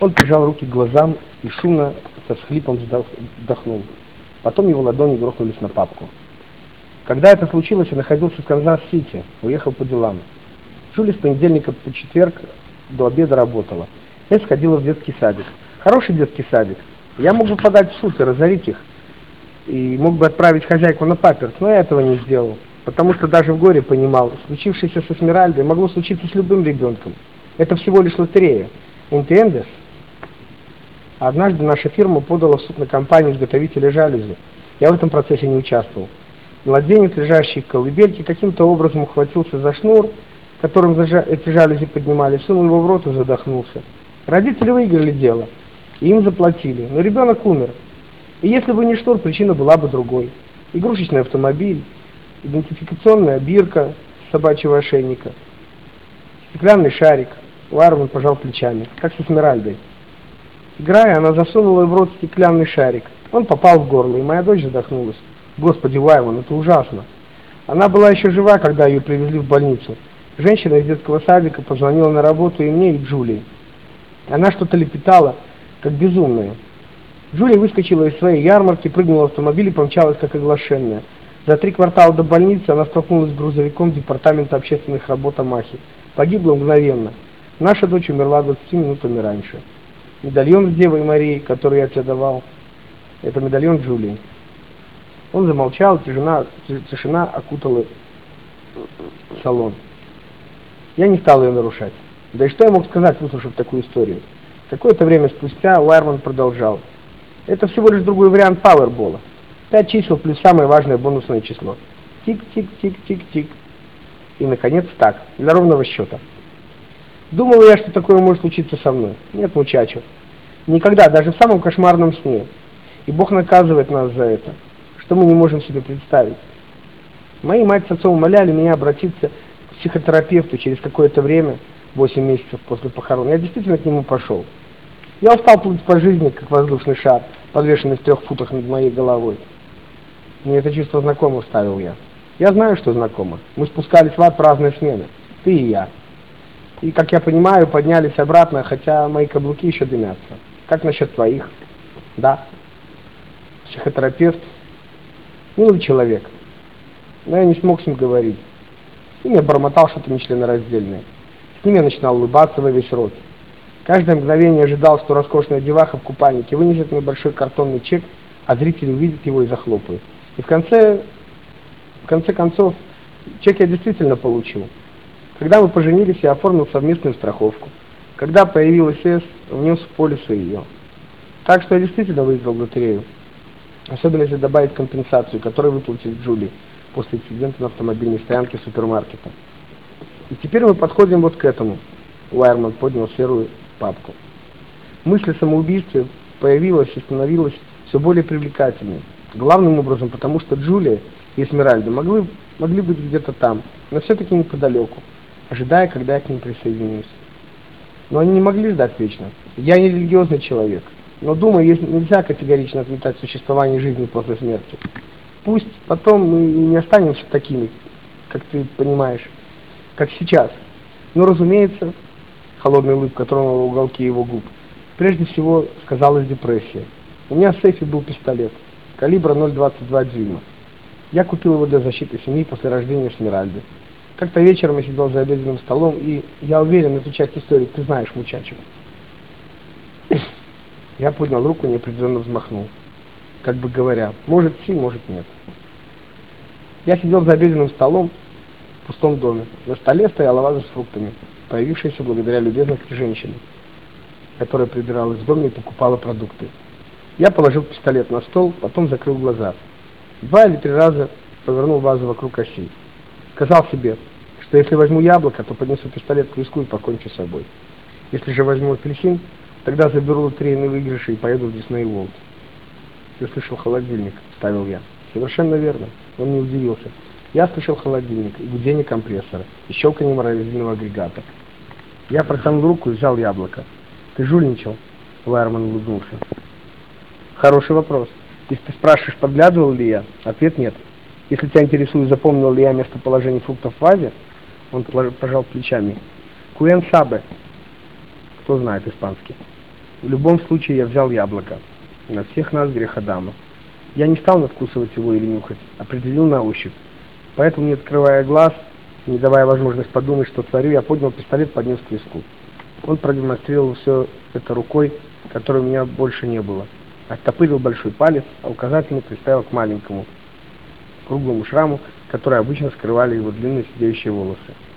Он прижал руки к глазам и шумно со схлипом вздохнул. Потом его ладони грохнулись на папку. Когда это случилось, я находился в Канзас-Сити, уехал по делам. Джули с понедельника по четверг до обеда работала. Я сходила в детский садик. Хороший детский садик. Я мог бы подать в суд и разорить их. И мог бы отправить хозяйку на паперть, но я этого не сделал. Потому что даже в горе понимал, случившееся со Эсмеральдой могло случиться с любым ребенком. Это всего лишь лотерея. Entiendes? Однажды наша фирма подала в суд на компанию изготовителя жалюзи. Я в этом процессе не участвовал. Младенец, лежащий в колыбельке, каким-то образом ухватился за шнур, которым эти жалюзи поднимали, сунул его в рот и задохнулся. Родители выиграли дело, и им заплатили, но ребенок умер. И если бы не шнур, причина была бы другой. Игрушечный автомобиль, идентификационная бирка собачьего ошейника, стеклянный шарик. Ларван пожал плечами, как с Эсмеральдой. Играя, она засунула в рот стеклянный шарик. Он попал в горло, и моя дочь задохнулась. Господи, Вайман, это ужасно. Она была еще жива, когда ее привезли в больницу. Женщина из детского садика позвонила на работу и мне, и Джулии. Она что-то лепетала, как безумная. Джулия выскочила из своей ярмарки, прыгнула в автомобиль и помчалась, как оглашенная. За три квартала до больницы она столкнулась с грузовиком департамента общественных работ Амахи. Погибла мгновенно. Наша дочь умерла 20 минутами раньше. Медальон с Девой Марией, который я тебе давал, это медальон Джулии. Он замолчал, тишина, тишина окутала салон. Я не стал ее нарушать. Да и что я мог сказать, выслушав такую историю? Какое-то время спустя Уайерман продолжал. Это всего лишь другой вариант Powerball а. Пять чисел плюс самое важное бонусное число. Тик-тик-тик-тик-тик. И, наконец, так, для ровного счета. Думал я, что такое может случиться со мной. Нет, muchacho. Никогда, даже в самом кошмарном сне. И Бог наказывает нас за это что мы не можем себе представить. Мои мать с отцом умоляли меня обратиться к психотерапевту через какое-то время, 8 месяцев после похорон. Я действительно к нему пошел. Я устал плыть по жизни, как воздушный шар, подвешенный в трех футах над моей головой. Мне это чувство знакомо, вставил я. Я знаю, что знакомо. Мы спускались в ад по разные смены. Ты и я. И, как я понимаю, поднялись обратно, хотя мои каблуки еще дымятся. Как насчет твоих? Да. Психотерапевт Милый человек. Но я не смог с ним говорить. И я бормотал что-то нечленораздельное. С ним я начинал улыбаться во весь рот. Каждое мгновение ожидал, что роскошная деваха в купальнике вынесет мне большой картонный чек, а зрители увидят его и захлопают. И в конце, в конце концов, чек я действительно получил. Когда мы поженились, я оформил совместную страховку. Когда появилась С, внес в полису ее. Так что я действительно выиграл лотерею. Особенно если добавить компенсацию, которую выплатил Джули после инцидента на автомобильной стоянке супермаркета. И теперь мы подходим вот к этому. Уайерман поднял серую папку. Мысль о самоубийстве появилась и становилась все более привлекательной. Главным образом, потому что Джулия и Эсмеральда могли, могли быть где-то там, но все-таки неподалеку, ожидая, когда я к ним присоединюсь. Но они не могли ждать вечно. Я не религиозный человек. Но, думаю, если нельзя категорично отметать существование жизни после смерти. Пусть потом мы не останемся такими, как ты понимаешь, как сейчас. Но, разумеется, холодная улыбка тронула уголки его губ. Прежде всего сказалась депрессия. У меня в сейфе был пистолет, калибра 0,22 дюйма. Я купил его для защиты семьи после рождения Смиральды. Как-то вечером я сидел за обеденным столом, и я уверен, эту часть истории ты знаешь, мучачек. Я поднял руку и неопределенно взмахнул, как бы говоря, может си, может нет. Я сидел за обеденным столом в пустом доме. На столе стояла ваза с фруктами, появившаяся благодаря любезности женщины, которая прибиралась в доме и покупала продукты. Я положил пистолет на стол, потом закрыл глаза. Два или три раза повернул вазу вокруг оси. Сказал себе, что если возьму яблоко, то поднесу пистолет к виску и покончу с собой. Если же возьму апельсин, Тогда заберу лотерейные выигрыши и поеду в Дисней Волт. Ты слышал холодильник, ставил я. Совершенно верно. Он не удивился. Я слышал холодильник и гудение компрессора, и щелканье морозильного агрегата. Я протянул руку и взял яблоко. Ты жульничал? Лайерман улыбнулся. Хороший вопрос. Если ты спрашиваешь, подглядывал ли я, ответ нет. Если тебя интересует, запомнил ли я местоположение фруктов в вазе, он пожал плечами. Куэн Сабе. Кто знает испанский? В любом случае я взял яблоко. На всех нас грех Адама. Я не стал надкусывать его или нюхать, определил на ощупь. Поэтому, не открывая глаз, не давая возможность подумать, что творю, я поднял пистолет, поднес к виску. Он продемонстрировал все это рукой, которой у меня больше не было. Оттопырил большой палец, а указательный приставил к маленькому, круглому шраму, который обычно скрывали его длинные сидеющие волосы.